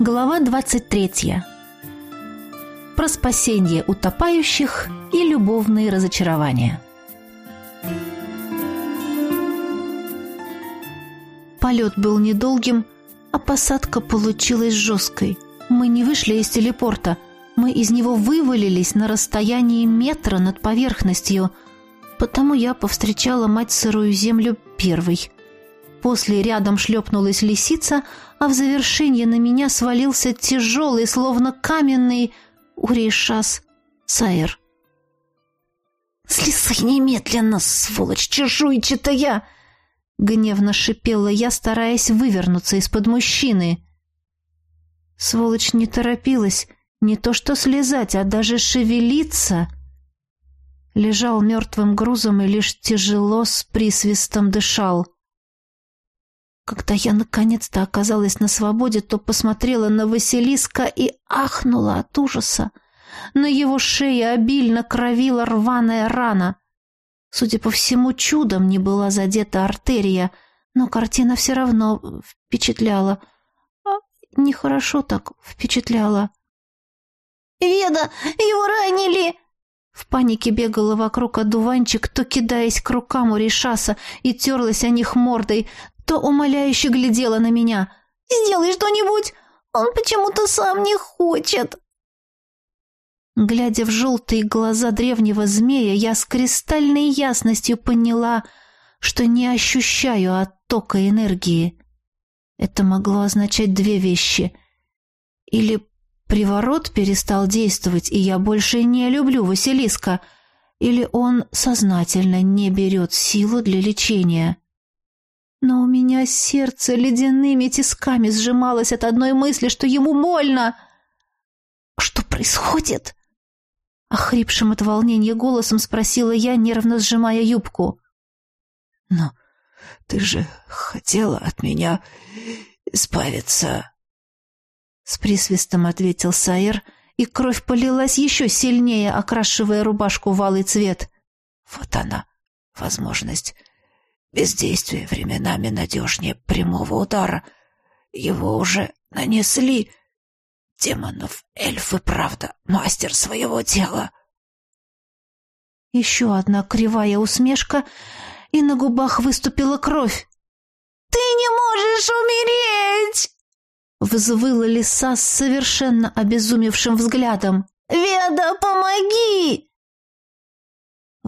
Глава 23. Про спасение утопающих и любовные разочарования. Полет был недолгим, а посадка получилась жесткой. Мы не вышли из телепорта. Мы из него вывалились на расстоянии метра над поверхностью. Потому я повстречала мать сырую землю первой. После рядом шлепнулась лисица, а в завершение на меня свалился тяжелый, словно каменный урейшас Саэр. «Слезай немедленно, сволочь чешуйчатая!» Гневно шипела я, стараясь вывернуться из-под мужчины. Сволочь не торопилась, не то что слезать, а даже шевелиться. Лежал мертвым грузом и лишь тяжело с присвистом дышал. Когда я наконец-то оказалась на свободе, то посмотрела на Василиска и ахнула от ужаса. На его шее обильно кровила рваная рана. Судя по всему, чудом не была задета артерия, но картина все равно впечатляла. А, нехорошо так впечатляла. «Веда, его ранили!» В панике бегала вокруг одуванчик, то кидаясь к рукам у Ришаса и терлась о них мордой, то умоляюще глядела на меня. «Сделай что-нибудь! Он почему-то сам не хочет!» Глядя в желтые глаза древнего змея, я с кристальной ясностью поняла, что не ощущаю оттока энергии. Это могло означать две вещи. Или приворот перестал действовать, и я больше не люблю Василиска, или он сознательно не берет силу для лечения. Но у меня сердце ледяными тисками сжималось от одной мысли, что ему больно. «Что происходит?» Охрипшим от волнения голосом спросила я, нервно сжимая юбку. «Но ты же хотела от меня избавиться!» С присвистом ответил Саир, и кровь полилась еще сильнее, окрашивая рубашку в алый цвет. «Вот она, возможность Бездействие временами надежнее прямого удара. Его уже нанесли. Демонов, эльфы, правда, мастер своего дела. Еще одна кривая усмешка, и на губах выступила кровь. «Ты не можешь умереть!» Взвыла лиса с совершенно обезумевшим взглядом. «Веда, помоги!»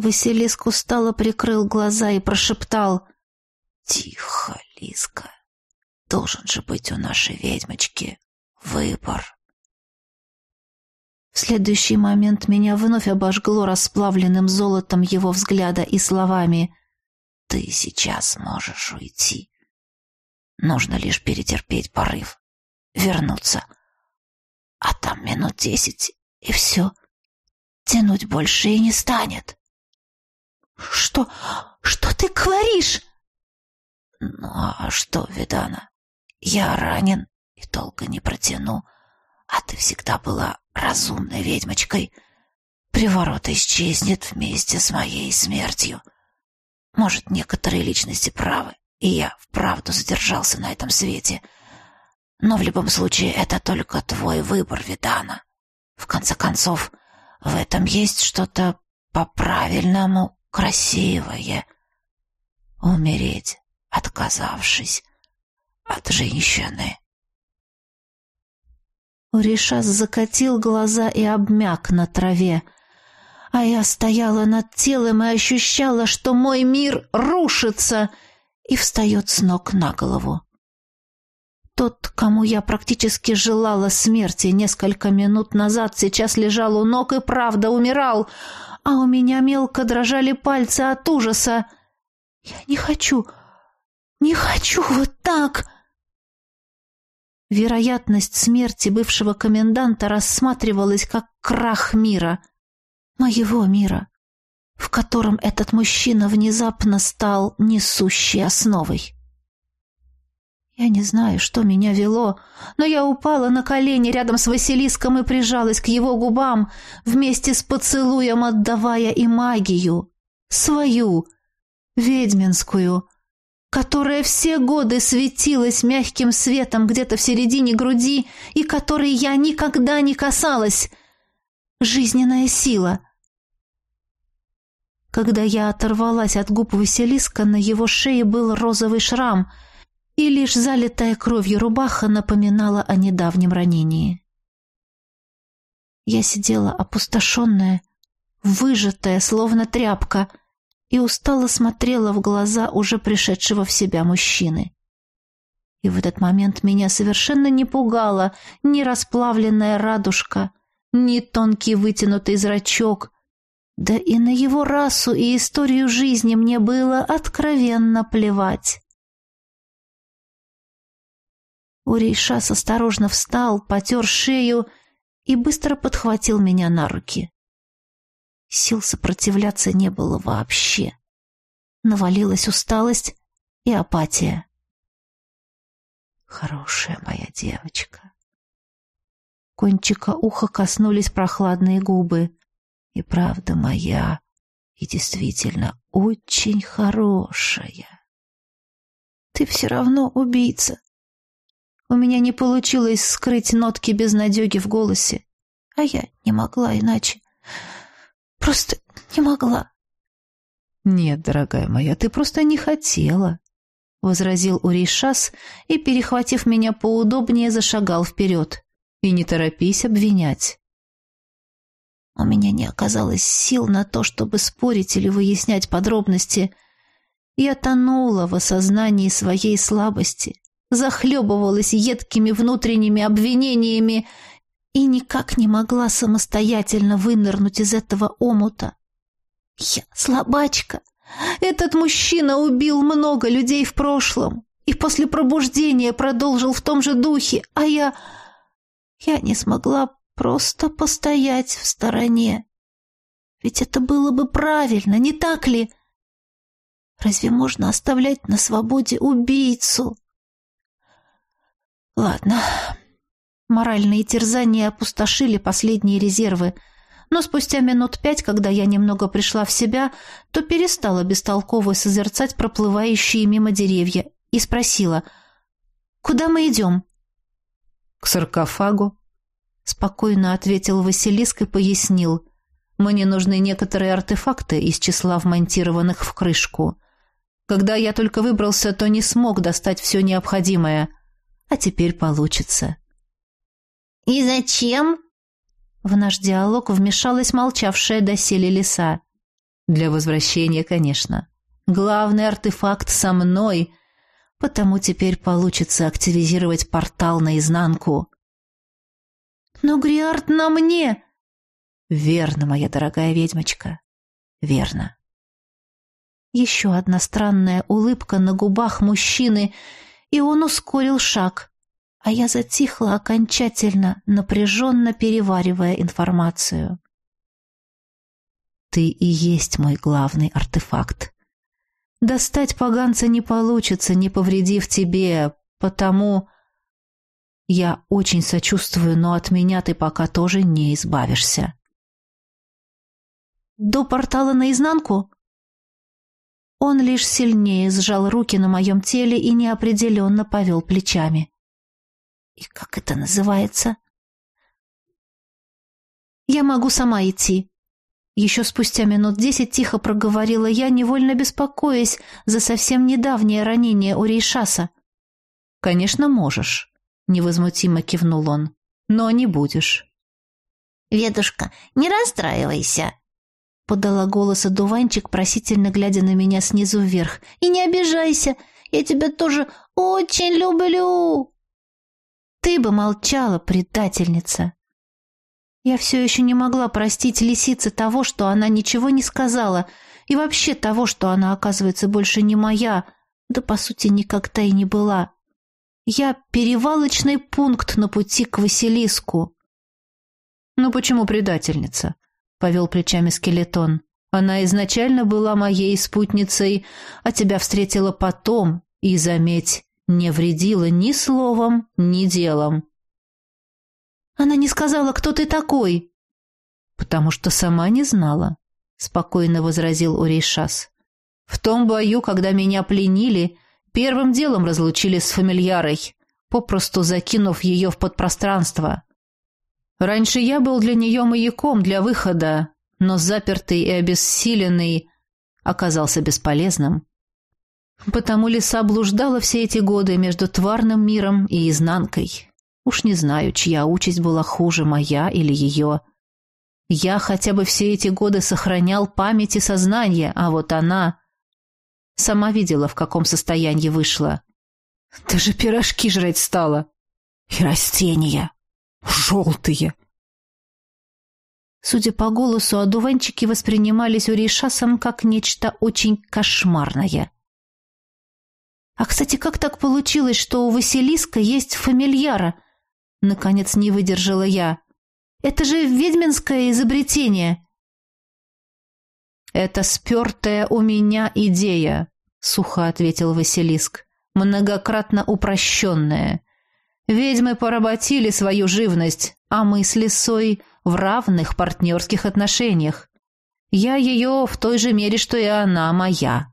Василиск устало прикрыл глаза и прошептал. «Тихо, Лиска. Должен же быть у нашей ведьмочки выбор». В следующий момент меня вновь обожгло расплавленным золотом его взгляда и словами. «Ты сейчас можешь уйти. Нужно лишь перетерпеть порыв, вернуться. А там минут десять, и все. Тянуть больше и не станет». «Что... что ты говоришь?» «Ну а что, Видана, я ранен и долго не протяну, а ты всегда была разумной ведьмочкой. Приворот исчезнет вместе с моей смертью. Может, некоторые личности правы, и я вправду задержался на этом свете. Но в любом случае это только твой выбор, Видана. В конце концов, в этом есть что-то по-правильному красивое. Умереть, отказавшись от женщины. Уришас закатил глаза и обмяк на траве, а я стояла над телом и ощущала, что мой мир рушится и встает с ног на голову. Тот, кому я практически желала смерти несколько минут назад, сейчас лежал у ног и правда умирал, а у меня мелко дрожали пальцы от ужаса. Я не хочу, не хочу вот так. Вероятность смерти бывшего коменданта рассматривалась как крах мира, моего мира, в котором этот мужчина внезапно стал несущей основой. Я не знаю, что меня вело, но я упала на колени рядом с Василиском и прижалась к его губам, вместе с поцелуем отдавая и магию. Свою, ведьминскую. которая все годы светилась мягким светом где-то в середине груди и которой я никогда не касалась. Жизненная сила. Когда я оторвалась от губ Василиска, на его шее был розовый шрам, и лишь залитая кровью рубаха напоминала о недавнем ранении. Я сидела опустошенная, выжатая, словно тряпка, и устало смотрела в глаза уже пришедшего в себя мужчины. И в этот момент меня совершенно не пугала ни расплавленная радужка, ни тонкий вытянутый зрачок, да и на его расу и историю жизни мне было откровенно плевать. Урейшас осторожно встал, потер шею и быстро подхватил меня на руки. Сил сопротивляться не было вообще. Навалилась усталость и апатия. Хорошая моя девочка. Кончика уха коснулись прохладные губы. И правда моя, и действительно очень хорошая. Ты все равно убийца. У меня не получилось скрыть нотки безнадеги в голосе, а я не могла иначе. Просто не могла. Нет, дорогая моя, ты просто не хотела, возразил Уришас и, перехватив меня поудобнее, зашагал вперед. И не торопись обвинять. У меня не оказалось сил на то, чтобы спорить или выяснять подробности. Я тонула в осознании своей слабости, захлебывалась едкими внутренними обвинениями и никак не могла самостоятельно вынырнуть из этого омута. Я слабачка. Этот мужчина убил много людей в прошлом и после пробуждения продолжил в том же духе, а я... Я не смогла просто постоять в стороне. Ведь это было бы правильно, не так ли? Разве можно оставлять на свободе убийцу? Ладно, Моральные терзания опустошили последние резервы, но спустя минут пять, когда я немного пришла в себя, то перестала бестолково созерцать проплывающие мимо деревья и спросила, «Куда мы идем?» «К саркофагу», — спокойно ответил Василиск и пояснил, «Мне нужны некоторые артефакты из числа вмонтированных в крышку. Когда я только выбрался, то не смог достать все необходимое, а теперь получится». «И зачем?» В наш диалог вмешалась молчавшая доселе лиса. «Для возвращения, конечно. Главный артефакт со мной, потому теперь получится активизировать портал наизнанку». «Но Гриард на мне!» «Верно, моя дорогая ведьмочка, верно». Еще одна странная улыбка на губах мужчины, и он ускорил шаг а я затихла окончательно, напряженно переваривая информацию. «Ты и есть мой главный артефакт. Достать поганца не получится, не повредив тебе, потому...» «Я очень сочувствую, но от меня ты пока тоже не избавишься». «До портала наизнанку?» Он лишь сильнее сжал руки на моем теле и неопределенно повел плечами. И как это называется? Я могу сама идти. Еще спустя минут десять тихо проговорила я, невольно беспокоясь за совсем недавнее ранение у Рейшаса. «Конечно, можешь», — невозмутимо кивнул он. «Но не будешь». «Ведушка, не расстраивайся», — подала голос одуванчик, просительно глядя на меня снизу вверх. «И не обижайся, я тебя тоже очень люблю». Ты бы молчала, предательница. Я все еще не могла простить лисице того, что она ничего не сказала, и вообще того, что она, оказывается, больше не моя, да, по сути, никогда и не была. Я перевалочный пункт на пути к Василиску. «Ну почему предательница?» — повел плечами скелетон. «Она изначально была моей спутницей, а тебя встретила потом, и, заметь, не вредила ни словом, ни делом. Она не сказала, кто ты такой. Потому что сама не знала, спокойно возразил Урейшас. В том бою, когда меня пленили, Первым делом разлучили с фамильярой, попросту закинув ее в подпространство. Раньше я был для нее маяком для выхода, но запертый и обессиленный оказался бесполезным. Потому лиса блуждала все эти годы между тварным миром и изнанкой. Уж не знаю, чья участь была хуже, моя или ее. Я хотя бы все эти годы сохранял память и сознание, а вот она... Сама видела, в каком состоянии вышла. Даже пирожки жрать стала. И растения. Желтые. Судя по голосу, одуванчики воспринимались у Рейшасом как нечто очень кошмарное. «А, кстати, как так получилось, что у Василиска есть фамильяра?» Наконец не выдержала я. «Это же ведьминское изобретение!» «Это спертая у меня идея», — сухо ответил Василиск, «многократно упрощенная. Ведьмы поработили свою живность, а мы с лисой в равных партнерских отношениях. Я ее в той же мере, что и она моя.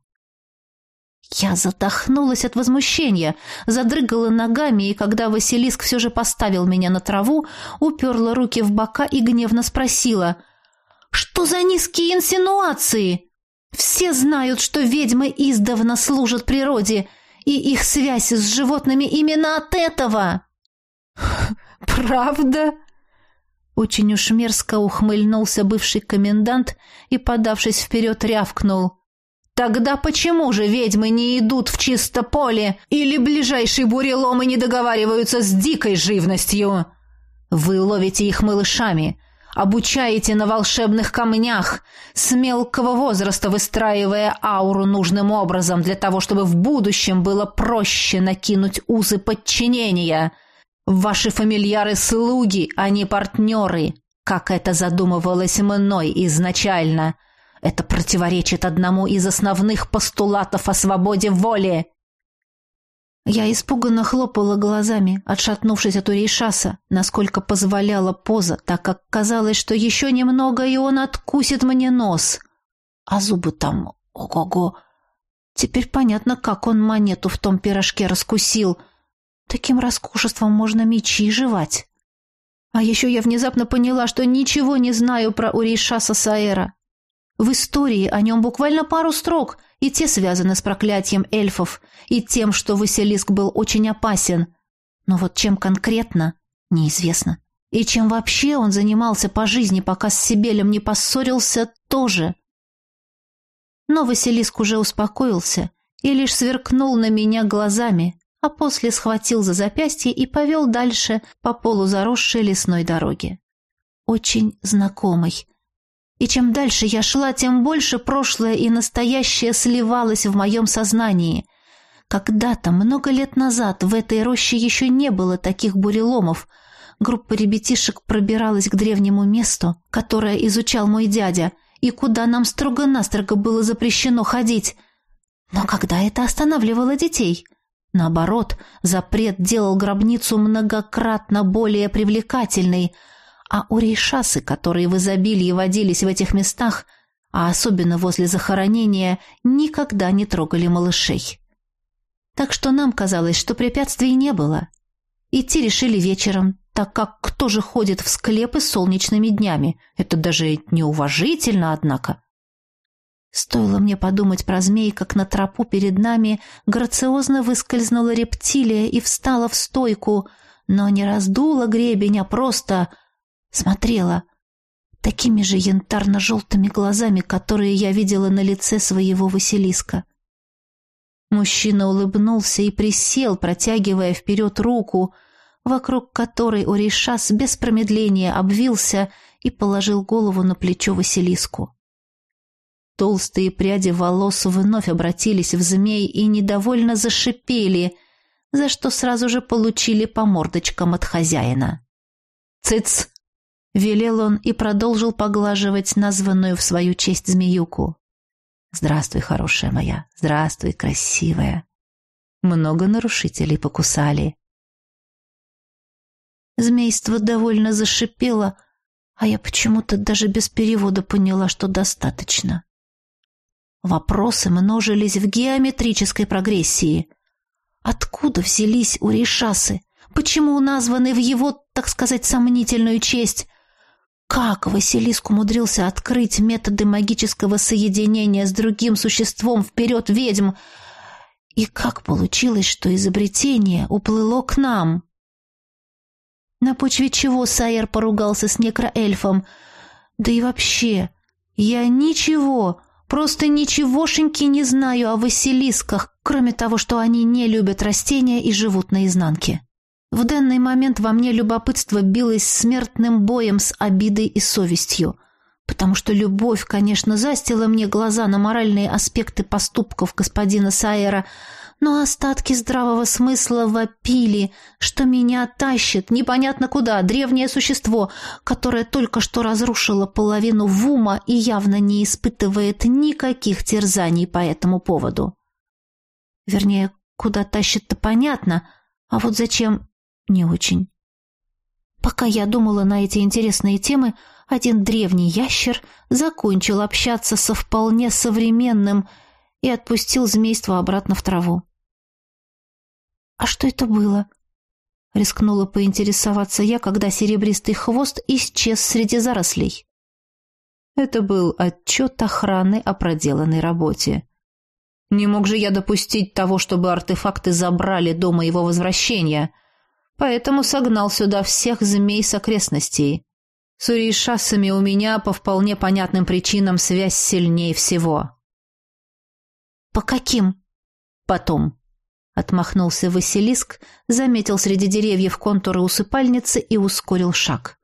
Я задохнулась от возмущения, задрыгала ногами, и когда Василиск все же поставил меня на траву, уперла руки в бока и гневно спросила, «Что за низкие инсинуации? Все знают, что ведьмы издавна служат природе, и их связь с животными именно от этого!» «Правда?» Очень уж мерзко ухмыльнулся бывший комендант и, подавшись вперед, рявкнул. «Тогда почему же ведьмы не идут в чисто поле или ближайшие буреломы не договариваются с дикой живностью? Вы ловите их малышами, обучаете на волшебных камнях, с мелкого возраста выстраивая ауру нужным образом для того, чтобы в будущем было проще накинуть узы подчинения». Ваши фамильяры – слуги, а не партнеры, как это задумывалось мной изначально. Это противоречит одному из основных постулатов о свободе воли. Я испуганно хлопала глазами, отшатнувшись от Урейшаса, насколько позволяла поза, так как казалось, что еще немного, и он откусит мне нос. А зубы там, ого-го. Теперь понятно, как он монету в том пирожке раскусил – Таким роскошеством можно мечи жевать. А еще я внезапно поняла, что ничего не знаю про Урейшаса Саэра. В истории о нем буквально пару строк, и те связаны с проклятием эльфов, и тем, что Василиск был очень опасен. Но вот чем конкретно, неизвестно. И чем вообще он занимался по жизни, пока с Сибелем не поссорился, тоже. Но Василиск уже успокоился и лишь сверкнул на меня глазами, а после схватил за запястье и повел дальше по полузаросшей лесной дороге. Очень знакомый. И чем дальше я шла, тем больше прошлое и настоящее сливалось в моем сознании. Когда-то, много лет назад, в этой роще еще не было таких буреломов. Группа ребятишек пробиралась к древнему месту, которое изучал мой дядя, и куда нам строго-настрого было запрещено ходить. Но когда это останавливало детей — Наоборот, запрет делал гробницу многократно более привлекательной, а урейшасы, которые в изобилии водились в этих местах, а особенно возле захоронения, никогда не трогали малышей. Так что нам казалось, что препятствий не было. Идти решили вечером, так как кто же ходит в склепы солнечными днями? Это даже неуважительно, однако. Стоило мне подумать про змей, как на тропу перед нами грациозно выскользнула рептилия и встала в стойку, но не раздула гребень, а просто смотрела такими же янтарно-желтыми глазами, которые я видела на лице своего Василиска. Мужчина улыбнулся и присел, протягивая вперед руку, вокруг которой Оришас без промедления обвился и положил голову на плечо Василиску. Толстые пряди волос вновь обратились в змей и недовольно зашипели, за что сразу же получили по мордочкам от хозяина. «Цыц!» — велел он и продолжил поглаживать названную в свою честь змеюку. «Здравствуй, хорошая моя, здравствуй, красивая. Много нарушителей покусали». Змейство довольно зашипело, а я почему-то даже без перевода поняла, что достаточно. Вопросы множились в геометрической прогрессии. Откуда взялись у Рейшасы? Почему названы в его, так сказать, сомнительную честь? Как Василиск умудрился открыть методы магического соединения с другим существом вперед ведьм? И как получилось, что изобретение уплыло к нам? На почве чего Сайер поругался с некроэльфом? Да и вообще, я ничего, просто ничегошеньки не знаю о Василисках, кроме того, что они не любят растения и живут наизнанке. В данный момент во мне любопытство билось смертным боем с обидой и совестью, потому что любовь, конечно, застила мне глаза на моральные аспекты поступков господина Сайера, но остатки здравого смысла вопили, что меня тащит непонятно куда древнее существо, которое только что разрушило половину вума и явно не испытывает никаких терзаний по этому поводу. Вернее, куда тащит-то понятно, а вот зачем не очень. Пока я думала на эти интересные темы, один древний ящер закончил общаться со вполне современным и отпустил змейство обратно в траву. «А что это было?» — рискнула поинтересоваться я, когда серебристый хвост исчез среди зарослей. Это был отчет охраны о проделанной работе. Не мог же я допустить того, чтобы артефакты забрали до моего возвращения — поэтому согнал сюда всех змей с окрестностей. С уришасами у меня по вполне понятным причинам связь сильнее всего. «По каким?» «Потом», — отмахнулся Василиск, заметил среди деревьев контуры усыпальницы и ускорил шаг.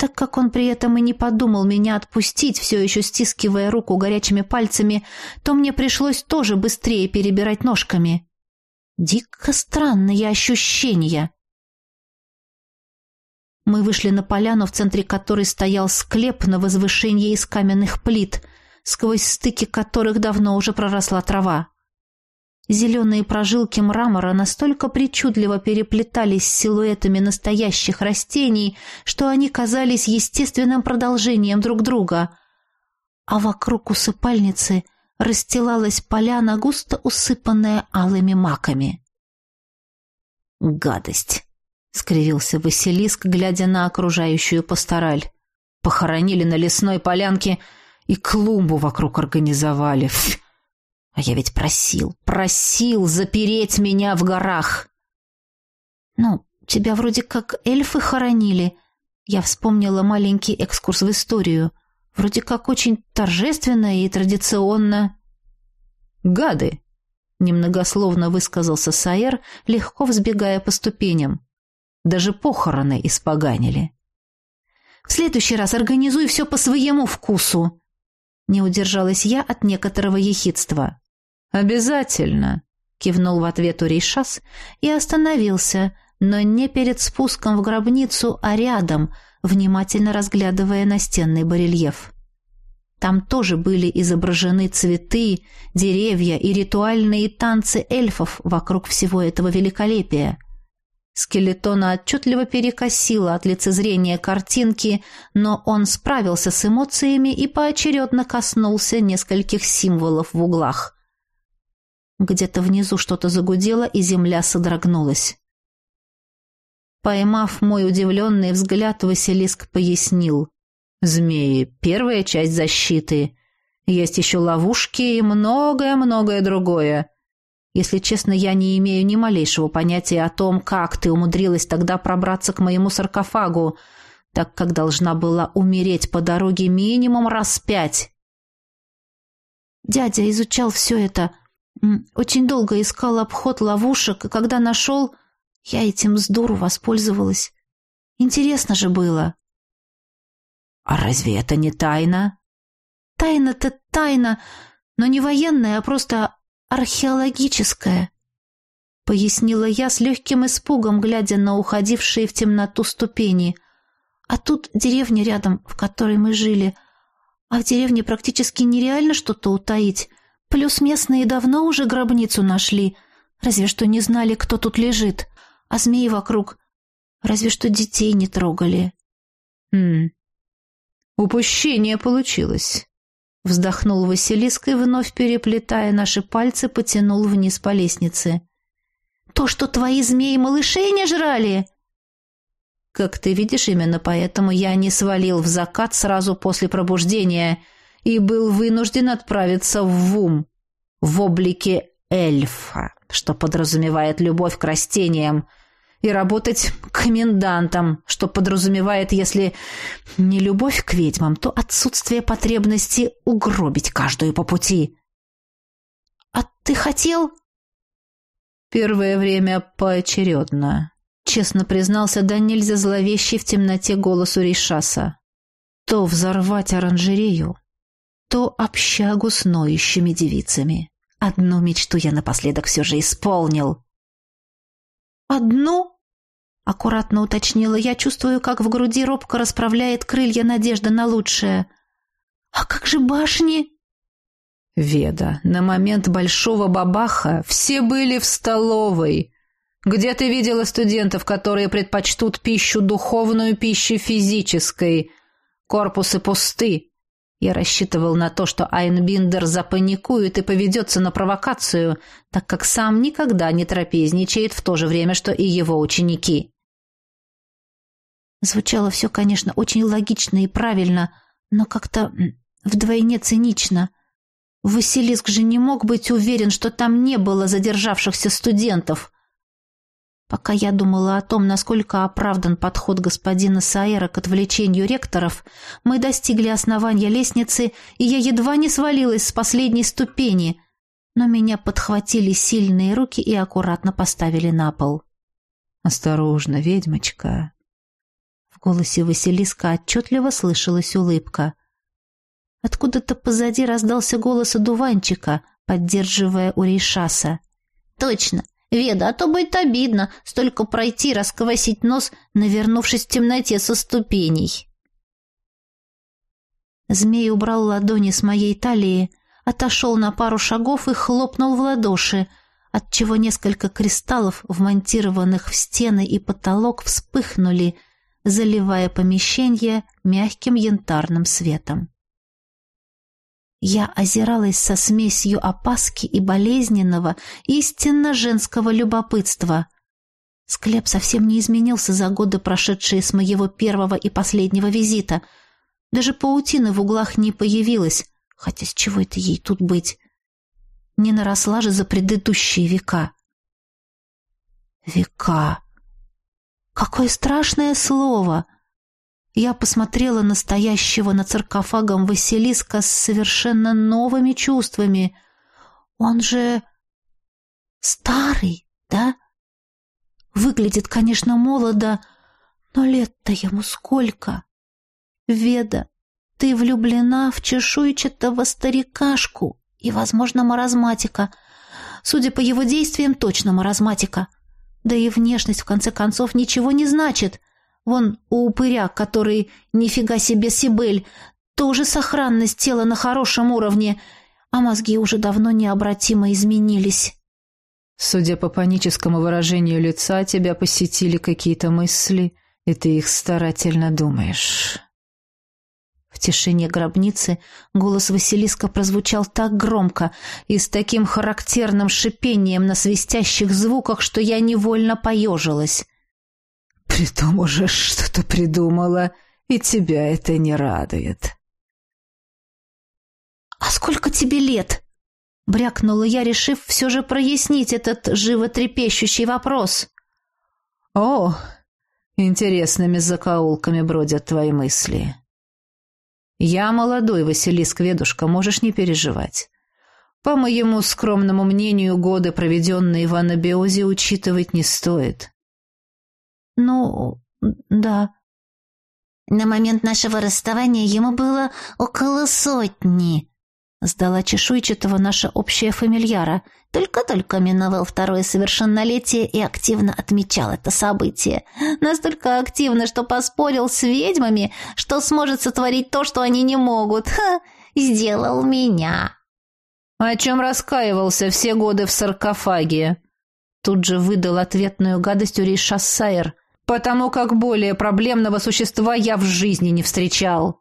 Так как он при этом и не подумал меня отпустить, все еще стискивая руку горячими пальцами, то мне пришлось тоже быстрее перебирать ножками. Дико странные ощущения. Мы вышли на поляну, в центре которой стоял склеп на возвышении из каменных плит, сквозь стыки которых давно уже проросла трава. Зеленые прожилки мрамора настолько причудливо переплетались с силуэтами настоящих растений, что они казались естественным продолжением друг друга. А вокруг усыпальницы — расстилалась поляна, густо усыпанная алыми маками. «Гадость!» — скривился Василиск, глядя на окружающую пастораль. «Похоронили на лесной полянке и клумбу вокруг организовали. Фь! А я ведь просил, просил запереть меня в горах!» «Ну, тебя вроде как эльфы хоронили», я вспомнила маленький экскурс в историю. Вроде как очень торжественно и традиционно. «Гады!» — немногословно высказался Сайер, легко взбегая по ступеням. «Даже похороны испоганили». «В следующий раз организуй все по своему вкусу!» Не удержалась я от некоторого ехидства. «Обязательно!» — кивнул в ответ Урейшас и остановился, но не перед спуском в гробницу, а рядом — внимательно разглядывая настенный барельеф. Там тоже были изображены цветы, деревья и ритуальные танцы эльфов вокруг всего этого великолепия. Скелетона отчетливо перекосило от лицезрения картинки, но он справился с эмоциями и поочередно коснулся нескольких символов в углах. Где-то внизу что-то загудело, и земля содрогнулась. Поймав мой удивленный взгляд, Василиск пояснил. «Змеи — первая часть защиты. Есть еще ловушки и многое-многое другое. Если честно, я не имею ни малейшего понятия о том, как ты умудрилась тогда пробраться к моему саркофагу, так как должна была умереть по дороге минимум раз пять». Дядя изучал все это, очень долго искал обход ловушек, и когда нашел... Я этим здорово воспользовалась. Интересно же было. А разве это не тайна? Тайна-то тайна, но не военная, а просто археологическая, пояснила я с легким испугом, глядя на уходившие в темноту ступени. А тут деревня рядом, в которой мы жили. А в деревне практически нереально что-то утаить. Плюс местные давно уже гробницу нашли, разве что не знали, кто тут лежит а змеи вокруг разве что детей не трогали. Хм. Упущение получилось. Вздохнул Василиск и, вновь переплетая наши пальцы, потянул вниз по лестнице. То, что твои змеи малышей не жрали?» «Как ты видишь, именно поэтому я не свалил в закат сразу после пробуждения и был вынужден отправиться в ВУМ в облике эльфа, что подразумевает любовь к растениям, и работать комендантом, что подразумевает, если не любовь к ведьмам, то отсутствие потребности угробить каждую по пути. «А ты хотел?» «Первое время поочередно», — честно признался да нельзя зловещий в темноте голосу Ришаса. «То взорвать оранжерею, то общагу с ноющими девицами. Одну мечту я напоследок все же исполнил». «Одну?» — аккуратно уточнила я, чувствую, как в груди робко расправляет крылья надежда на лучшее. «А как же башни?» Веда, на момент большого бабаха все были в столовой. Где ты видела студентов, которые предпочтут пищу духовную пище физической? Корпусы пусты. Я рассчитывал на то, что Айнбиндер запаникует и поведется на провокацию, так как сам никогда не трапезничает в то же время, что и его ученики. Звучало все, конечно, очень логично и правильно, но как-то вдвойне цинично. Василиск же не мог быть уверен, что там не было задержавшихся студентов. Пока я думала о том, насколько оправдан подход господина Саера к отвлечению ректоров, мы достигли основания лестницы, и я едва не свалилась с последней ступени, но меня подхватили сильные руки и аккуратно поставили на пол. «Осторожно, ведьмочка!» В голосе Василиска отчетливо слышалась улыбка. Откуда-то позади раздался голос одуванчика, поддерживая Урейшаса. «Точно! Веда, а то будет обидно столько пройти, расквасить нос, навернувшись в темноте со ступеней». Змей убрал ладони с моей талии, отошел на пару шагов и хлопнул в ладоши, отчего несколько кристаллов, вмонтированных в стены и потолок, вспыхнули, заливая помещение мягким янтарным светом. Я озиралась со смесью опаски и болезненного, истинно женского любопытства. Склеп совсем не изменился за годы, прошедшие с моего первого и последнего визита. Даже паутина в углах не появилась, хотя с чего это ей тут быть? Не наросла же за предыдущие века. Века. Какое страшное слово! — я посмотрела на стоящего над саркофагом Василиска с совершенно новыми чувствами. Он же старый, да? Выглядит, конечно, молодо, но лет-то ему сколько? Веда, ты влюблена в чешуйчатого старикашку и, возможно, маразматика. Судя по его действиям, точно маразматика. Да и внешность, в конце концов, ничего не значит. Вон у упыря, который нифига себе Сибель, тоже сохранность тела на хорошем уровне, а мозги уже давно необратимо изменились. Судя по паническому выражению лица, тебя посетили какие-то мысли, и ты их старательно думаешь. В тишине гробницы голос Василиска прозвучал так громко и с таким характерным шипением на свистящих звуках, что я невольно поежилась. Притом уже что-то придумала, и тебя это не радует. «А сколько тебе лет?» — брякнула я, решив все же прояснить этот животрепещущий вопрос. «О, интересными закоулками бродят твои мысли. Я молодой, Василиск Ведушка, можешь не переживать. По моему скромному мнению, годы, проведенные в анабиозе, учитывать не стоит. «Ну, да». «На момент нашего расставания ему было около сотни», — сдала чешуйчатого наша общая фамильяра. Только-только миновал второе совершеннолетие и активно отмечал это событие. Настолько активно, что поспорил с ведьмами, что сможет сотворить то, что они не могут. Ха, сделал меня. «О чем раскаивался все годы в саркофаге?» Тут же выдал ответную гадость Урей Шассайр — потому как более проблемного существа я в жизни не встречал.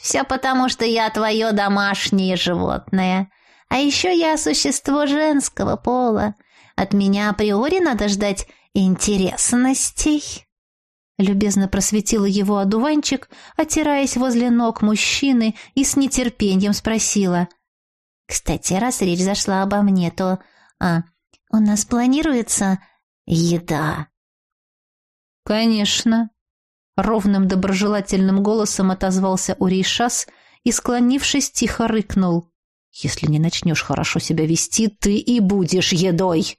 Все потому, что я твое домашнее животное. А еще я существо женского пола. От меня априори надо ждать интересностей». Любезно просветила его одуванчик, отираясь возле ног мужчины и с нетерпением спросила. «Кстати, раз речь зашла обо мне, то... А, у нас планируется еда?» «Конечно», — ровным доброжелательным голосом отозвался Урейшас и, склонившись, тихо рыкнул. «Если не начнешь хорошо себя вести, ты и будешь едой!»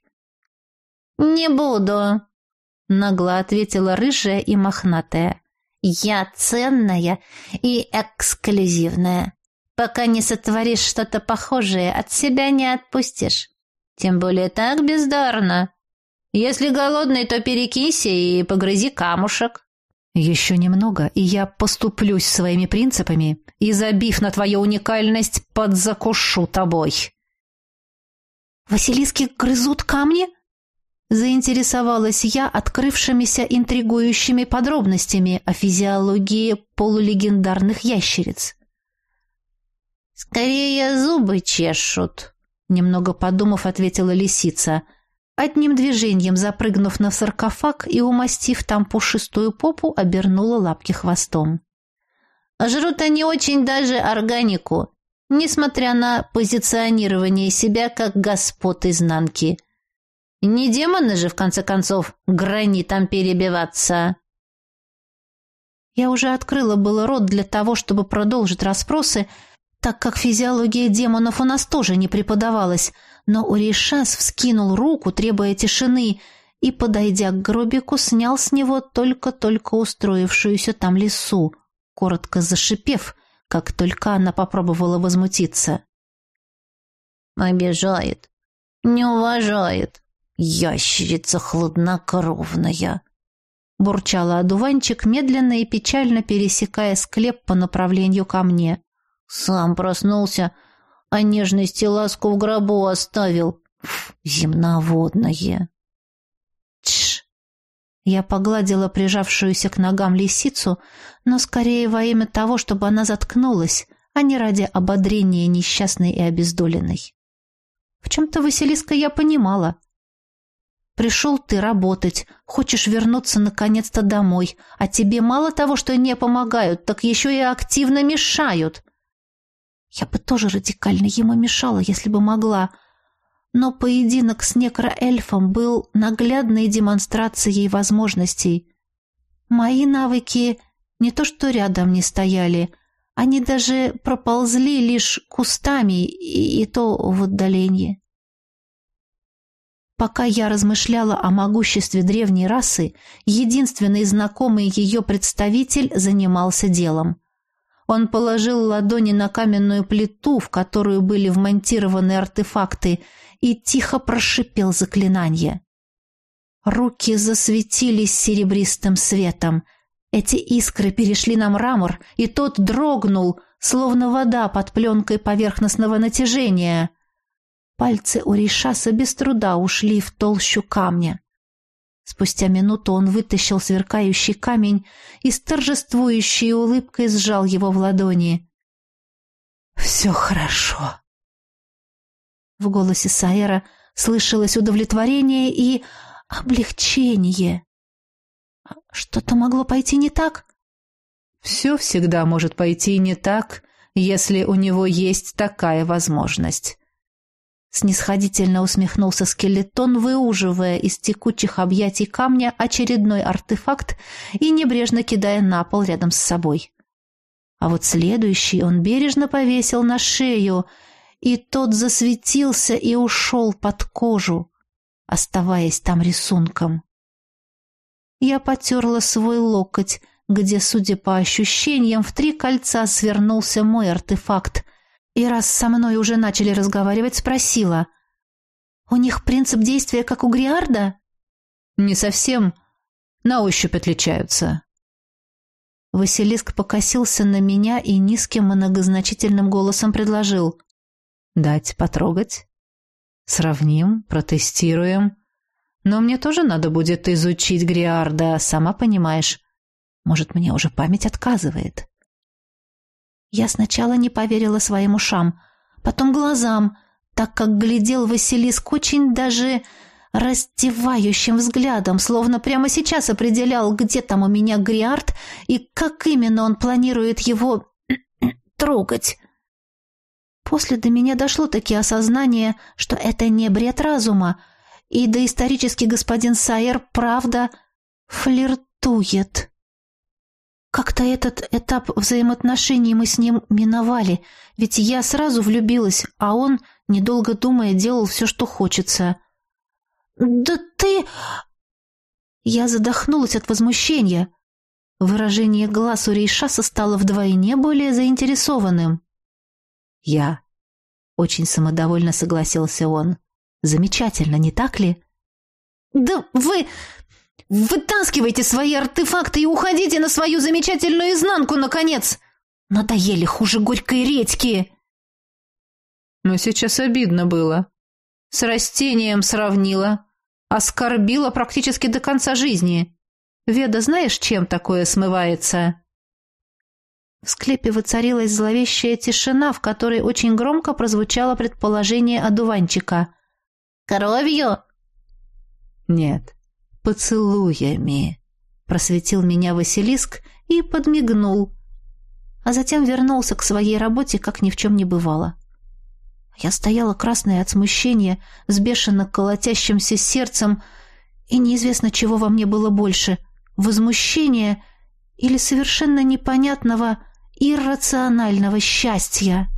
«Не буду», — нагло ответила рыжая и мохнатая. «Я ценная и эксклюзивная. Пока не сотворишь что-то похожее, от себя не отпустишь. Тем более так бездарно. Если голодный, то перекинься и погрызи камушек». «Еще немного, и я поступлюсь своими принципами и, забив на твою уникальность, подзакушу тобой». «Василиски грызут камни?» Заинтересовалась я открывшимися интригующими подробностями о физиологии полулегендарных ящериц. «Скорее зубы чешут», — немного подумав, ответила лисица, одним движением запрыгнув на саркофаг и, умастив там пушистую попу, обернула лапки хвостом. «Жрут они очень даже органику, несмотря на позиционирование себя как господ изнанки». Не демоны же, в конце концов, гранитом перебиваться. Я уже открыла было рот для того, чтобы продолжить расспросы, так как физиология демонов у нас тоже не преподавалась, но Уришас вскинул руку, требуя тишины, и, подойдя к гробику, снял с него только-только устроившуюся там лису, коротко зашипев, как только она попробовала возмутиться. «Обижает, не уважает, «Ящерица хладнокровная!» Бурчала одуванчик, медленно и печально пересекая склеп по направлению ко мне. «Сам проснулся, а нежность и ласку в гробу оставил. Фу, земноводное!» «Тш!» Я погладила прижавшуюся к ногам лисицу, но скорее во имя того, чтобы она заткнулась, а не ради ободрения несчастной и обездоленной. В чем-то Василиска я понимала. Пришел ты работать, хочешь вернуться наконец-то домой, а тебе мало того, что не помогают, так еще и активно мешают. Я бы тоже радикально ему мешала, если бы могла. Но поединок с некроэльфом был наглядной демонстрацией возможностей. Мои навыки не то что рядом не стояли, они даже проползли лишь кустами и, и то в отдалении. Пока я размышляла о могуществе древней расы, единственный знакомый ее представитель занимался делом. Он положил ладони на каменную плиту, в которую были вмонтированы артефакты, и тихо прошипел заклинание. Руки засветились серебристым светом. Эти искры перешли на мрамор, и тот дрогнул, словно вода под пленкой поверхностного натяжения. Пальцы у Ришаса без труда ушли в толщу камня. Спустя минуту он вытащил сверкающий камень и с торжествующей улыбкой сжал его в ладони. «Все хорошо». В голосе Саэра слышалось удовлетворение и облегчение. Что-то могло пойти не так? Все всегда может пойти не так, если у него есть такая возможность. Снисходительно усмехнулся скелетон, выуживая из текучих объятий камня очередной артефакт и небрежно кидая на пол рядом с собой. А вот следующий он бережно повесил на шею, и тот засветился и ушел под кожу, оставаясь там рисунком. Я потерла свой локоть, где, судя по ощущениям, в три кольца свернулся мой артефакт, и раз со мной уже начали разговаривать, спросила. «У них принцип действия, как у Гриарда?» «Не совсем. На ощупь отличаются». Василиск покосился на меня и низким многозначительным голосом предложил. «Дать потрогать? Сравним, протестируем. Но мне тоже надо будет изучить Гриарда, сама понимаешь. Может, мне уже память отказывает». Я сначала не поверила своим ушам, потом глазам, так как глядел Василиск очень даже раздевающим взглядом, словно прямо сейчас определял, где там у меня Гриард и как именно он планирует его трогать. После до меня дошло таки осознание, что это не бред разума, и доисторический господин Сайер, правда, флиртует. Как-то этот этап взаимоотношений мы с ним миновали, ведь я сразу влюбилась, а он, недолго думая, делал все, что хочется. «Да ты...» Я задохнулась от возмущения. Выражение глаз у Рейшаса стало вдвойне более заинтересованным. «Я...» — очень самодовольно согласился он. «Замечательно, не так ли?» «Да вы... Вытаскивайте свои артефакты и уходите на свою замечательную изнанку, наконец! Надоели хуже горькой редьки!» Но сейчас обидно было. С растением сравнила. Оскорбила практически до конца жизни. Веда, знаешь, чем такое смывается?» В склепе воцарилась зловещая тишина, в которой очень громко прозвучало предположение одуванчика. «Коровью?» «Нет, поцелуями», — просветил меня Василиск и подмигнул, а затем вернулся к своей работе, как ни в чем не бывало. Я стояла красная от смущения, с бешено колотящимся сердцем, и неизвестно, чего во мне было больше — возмущения или совершенно непонятного, иррационального счастья.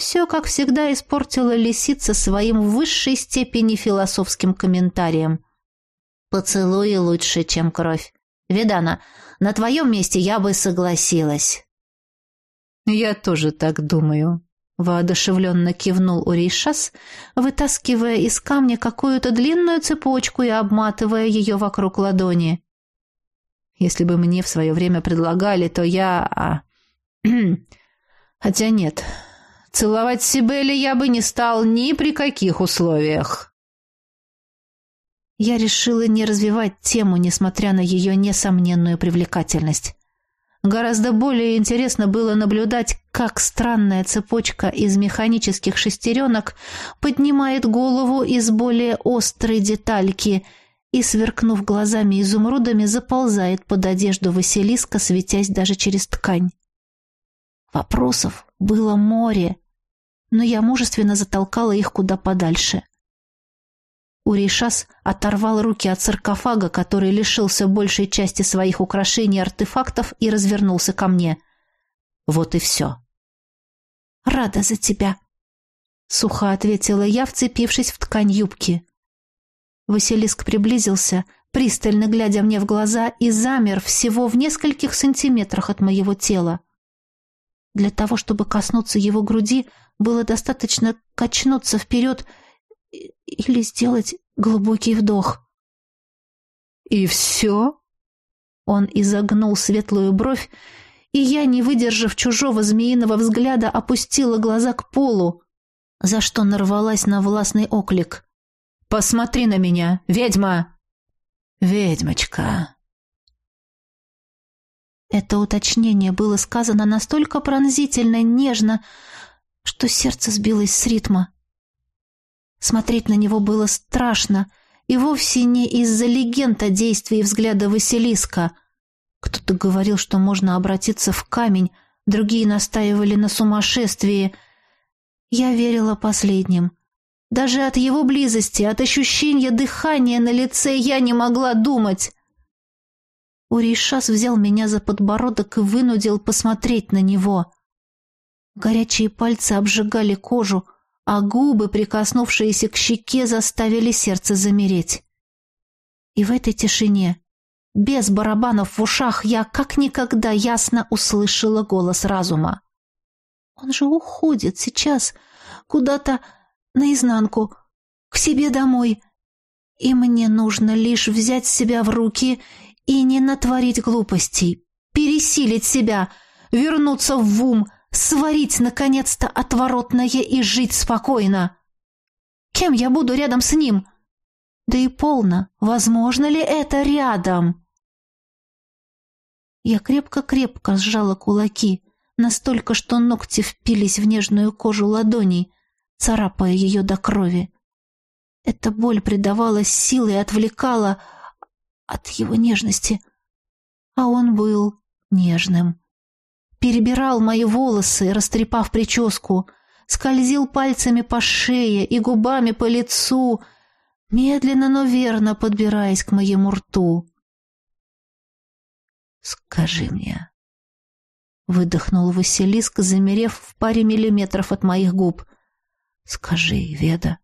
Все, как всегда, испортила лисица своим в высшей степени философским комментарием. «Поцелуй лучше, чем кровь. Видана, на твоем месте я бы согласилась». «Я тоже так думаю», — воодушевленно кивнул Урейшас, вытаскивая из камня какую-то длинную цепочку и обматывая ее вокруг ладони. «Если бы мне в свое время предлагали, то я...» а, «Хотя нет, Целовать Сибели я бы не стал ни при каких условиях. Я решила не развивать тему, несмотря на ее несомненную привлекательность. Гораздо более интересно было наблюдать, как странная цепочка из механических шестеренок поднимает голову из более острой детальки и, сверкнув глазами изумрудами, заползает под одежду Василиска, светясь даже через ткань. Вопросов было море, но я мужественно затолкала их куда подальше. Уришас оторвал руки от саркофага, который лишился большей части своих украшений и артефактов, и развернулся ко мне. Вот и все. «Рада за тебя», — сухо ответила я, вцепившись в ткань юбки. Василиск приблизился, пристально глядя мне в глаза, и замер всего в нескольких сантиметрах от моего тела. Для того, чтобы коснуться его груди, было достаточно качнуться вперед или сделать глубокий вдох. «И все?» Он изогнул светлую бровь, и я, не выдержав чужого змеиного взгляда, опустила глаза к полу, за что нарвалась на властный оклик. «Посмотри на меня, ведьма!» «Ведьмочка!» Это уточнение было сказано настолько пронзительно, нежно, что сердце сбилось с ритма. Смотреть на него было страшно, и вовсе не из-за легенд о действии взгляда Василиска. Кто-то говорил, что можно обратиться в камень, другие настаивали на сумасшествии. Я верила последним. Даже от его близости, от ощущения дыхания на лице я не могла думать. Уришас взял меня за подбородок и вынудил посмотреть на него. Горячие пальцы обжигали кожу, а губы, прикоснувшиеся к щеке, заставили сердце замереть. И в этой тишине, без барабанов в ушах, я как никогда ясно услышала голос разума. Он же уходит сейчас куда-то наизнанку, к себе домой. И мне нужно лишь взять себя в руки и не натворить глупостей, пересилить себя, вернуться в ум, сварить, наконец-то, отворотное и жить спокойно. Кем я буду рядом с ним? Да и полно, возможно ли это рядом? Я крепко-крепко сжала кулаки, настолько, что ногти впились в нежную кожу ладоней, царапая ее до крови. Эта боль придавала силы и отвлекала от его нежности. А он был нежным. Перебирал мои волосы, растрепав прическу, скользил пальцами по шее и губами по лицу, медленно, но верно подбираясь к моему рту. «Скажи мне», — выдохнул Василиск, замерев в паре миллиметров от моих губ. «Скажи, Веда,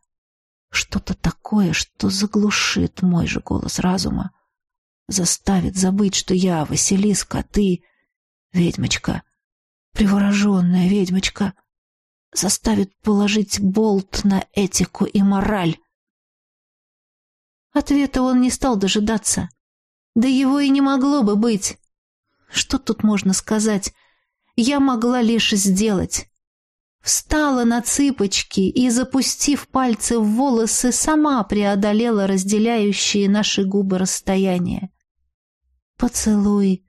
что-то такое, что заглушит мой же голос разума, заставит забыть, что я Василиск, а ты — ведьмочка, привороженная ведьмочка, заставит положить болт на этику и мораль». Ответа он не стал дожидаться. Да его и не могло бы быть. Что тут можно сказать? Я могла лишь сделать. Встала на цыпочки и, запустив пальцы в волосы, сама преодолела разделяющие наши губы расстояние. Поцелуй.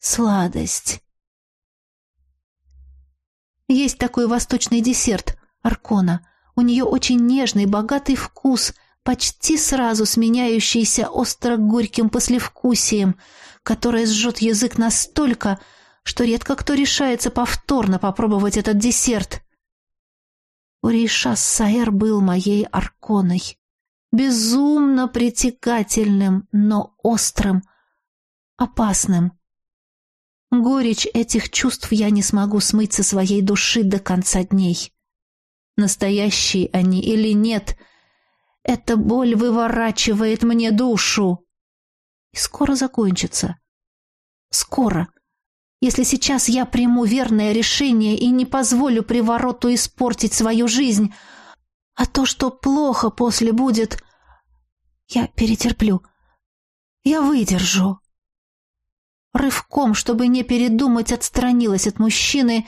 Сладость. Есть такой восточный десерт — аркона. У нее очень нежный, богатый вкус, почти сразу сменяющийся остро-горьким послевкусием, которое сжет язык настолько, что редко кто решается повторно попробовать этот десерт. Урейшас Саэр был моей арконой, безумно притягательным, но острым, опасным. Горечь этих чувств я не смогу смыть со своей души до конца дней. Настоящие они или нет — эта боль выворачивает мне душу. И скоро закончится. Скоро. Если сейчас я приму верное решение и не позволю привороту испортить свою жизнь, а то, что плохо после будет, я перетерплю. Я выдержу. Рывком, чтобы не передумать, отстранилась от мужчины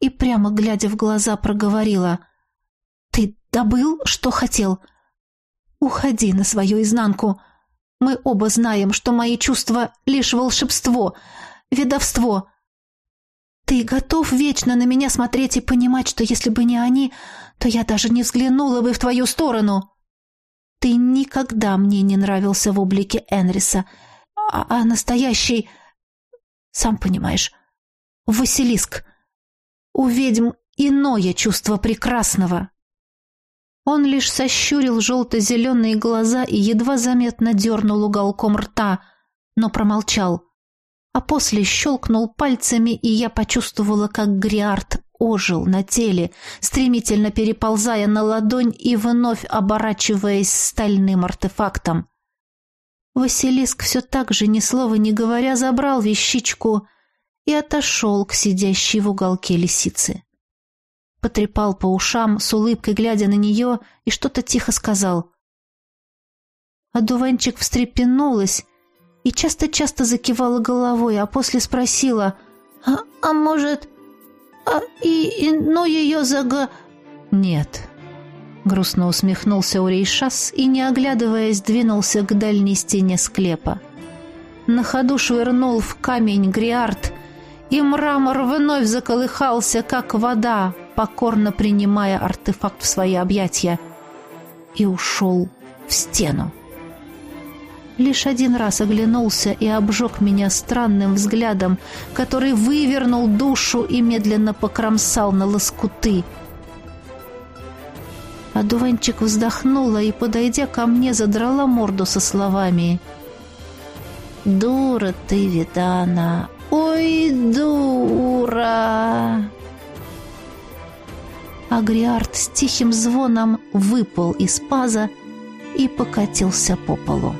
и, прямо глядя в глаза, проговорила. «Ты добыл, что хотел?» Уходи на свою изнанку. Мы оба знаем, что мои чувства — лишь волшебство, ведовство. Ты готов вечно на меня смотреть и понимать, что если бы не они, то я даже не взглянула бы в твою сторону. Ты никогда мне не нравился в облике Энриса, а, а настоящий, сам понимаешь, Василиск. У ведьм иное чувство прекрасного. Он лишь сощурил желто-зеленые глаза и едва заметно дернул уголком рта, но промолчал. А после щелкнул пальцами, и я почувствовала, как Гриард ожил на теле, стремительно переползая на ладонь и вновь оборачиваясь стальным артефактом. Василиск все так же, ни слова не говоря, забрал вещичку и отошел к сидящей в уголке лисице потрепал по ушам, с улыбкой глядя на нее, и что-то тихо сказал. Одуванчик встрепенулась и часто-часто закивала головой, а после спросила, «А, а может, а и, и ну ее зага...» «Нет», — грустно усмехнулся Урейшас и, не оглядываясь, двинулся к дальней стене склепа. На ходу швырнул в камень Гриард, и мрамор вновь заколыхался, как вода, покорно принимая артефакт в свои объятия, и ушел в стену. Лишь один раз оглянулся и обжег меня странным взглядом, который вывернул душу и медленно покромсал на лоскуты. Адуванчик вздохнула и, подойдя ко мне, задрала морду со словами «Дура ты, Видана! Ой, дура!» Агриард с тихим звоном выпал из паза и покатился по полу.